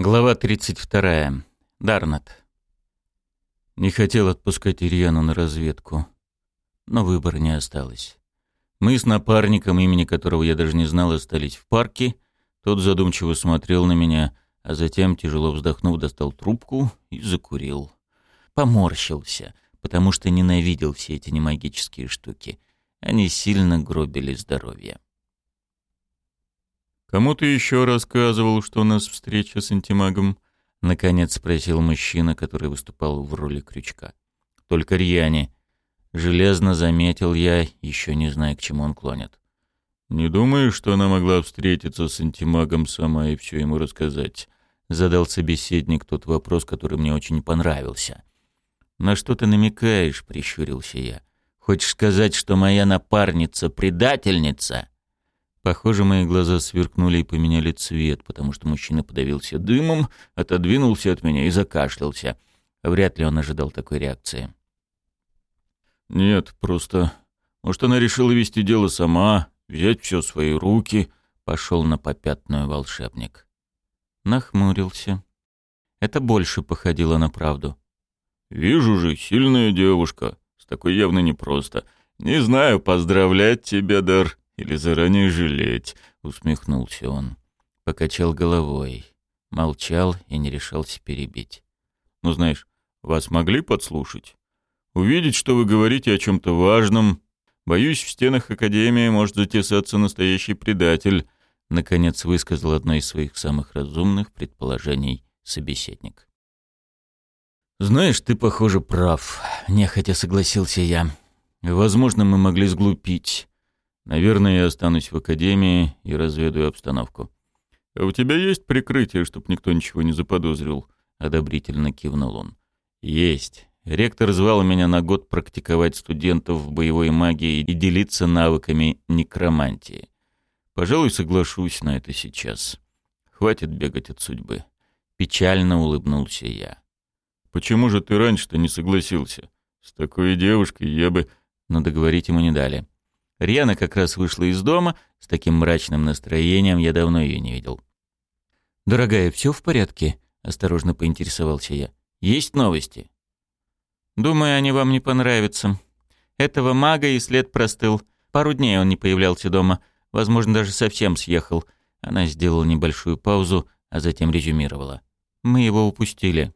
Глава 32. Дарнат. Не хотел отпускать Ирьяну на разведку, но выбора не осталось. Мы с напарником, имени которого я даже не знал, остались в парке. Тот задумчиво смотрел на меня, а затем, тяжело вздохнув, достал трубку и закурил. Поморщился, потому что ненавидел все эти немагические штуки. Они сильно гробили здоровье. «Кому ты еще рассказывал, что у нас встреча с антимагом?» — наконец спросил мужчина, который выступал в роли крючка. «Только Рьяне. Железно заметил я, еще не зная, к чему он клонит». «Не думаю, что она могла встретиться с антимагом сама и все ему рассказать?» — задал собеседник тот вопрос, который мне очень понравился. «На что ты намекаешь?» — прищурился я. «Хочешь сказать, что моя напарница — предательница?» Похоже, мои глаза сверкнули и поменяли цвет, потому что мужчина подавился дымом, отодвинулся от меня и закашлялся. Вряд ли он ожидал такой реакции. «Нет, просто... Может, она решила вести дело сама, взять все в свои руки?» Пошел на попятную волшебник. Нахмурился. Это больше походило на правду. «Вижу же, сильная девушка. С такой явно непросто. Не знаю, поздравлять тебя, Дар, или заранее жалеть?» — усмехнулся он. Покачал головой, молчал и не решался перебить. «Ну, знаешь, вас могли подслушать? Увидеть, что вы говорите о чем-то важном. Боюсь, в стенах Академии может затесаться настоящий предатель», — наконец высказал одно из своих самых разумных предположений собеседник. «Знаешь, ты, похоже, прав», — нехотя согласился я. «Возможно, мы могли сглупить. Наверное, я останусь в академии и разведаю обстановку. А у тебя есть прикрытие, чтобы никто ничего не заподозрил? Одобрительно кивнул он. Есть. Ректор звал меня на год практиковать студентов в боевой магии и делиться навыками некромантии. Пожалуй, соглашусь на это сейчас. Хватит бегать от судьбы. Печально улыбнулся я. Почему же ты раньше-то не согласился? С такой девушкой я бы... Но договорить ему не дали. Рьяна как раз вышла из дома, с таким мрачным настроением я давно ее не видел. «Дорогая, все в порядке?» — осторожно поинтересовался я. «Есть новости?» «Думаю, они вам не понравятся. Этого мага и след простыл. Пару дней он не появлялся дома. Возможно, даже совсем съехал». Она сделала небольшую паузу, а затем резюмировала. «Мы его упустили».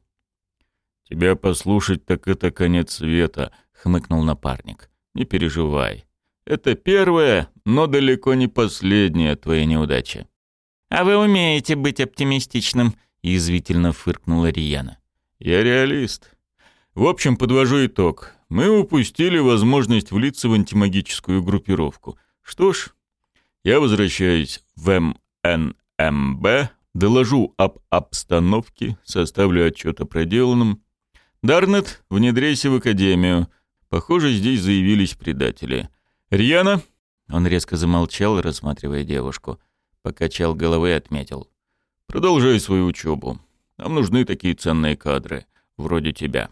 «Тебя послушать, так это конец света», — хмыкнул напарник. «Не переживай. Это первая, но далеко не последняя твоя неудача. «А вы умеете быть оптимистичным», — язвительно фыркнула Рияна. «Я реалист. В общем, подвожу итог. Мы упустили возможность влиться в антимагическую группировку. Что ж, я возвращаюсь в МНМБ, доложу об обстановке, составлю отчет о проделанном. Дарнет, внедряйся в Академию. Похоже, здесь заявились предатели». «Рьяна?» Он резко замолчал, рассматривая девушку. Покачал головой и отметил. «Продолжай свою учебу. Нам нужны такие ценные кадры, вроде тебя».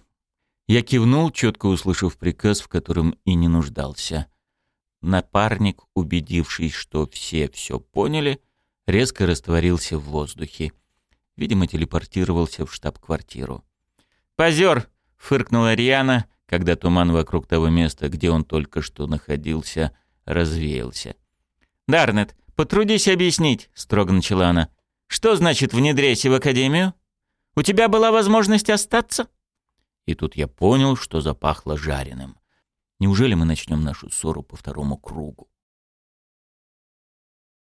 Я кивнул, четко услышав приказ, в котором и не нуждался. Напарник, убедившись, что все все поняли, резко растворился в воздухе. Видимо, телепортировался в штаб-квартиру. «Позер!» — фыркнула Риана, когда туман вокруг того места, где он только что находился, развеялся. «Дарнет, потрудись объяснить», — строго начала она. «Что значит внедряйся в академию? У тебя была возможность остаться?» И тут я понял, что запахло жареным. Неужели мы начнем нашу ссору по второму кругу?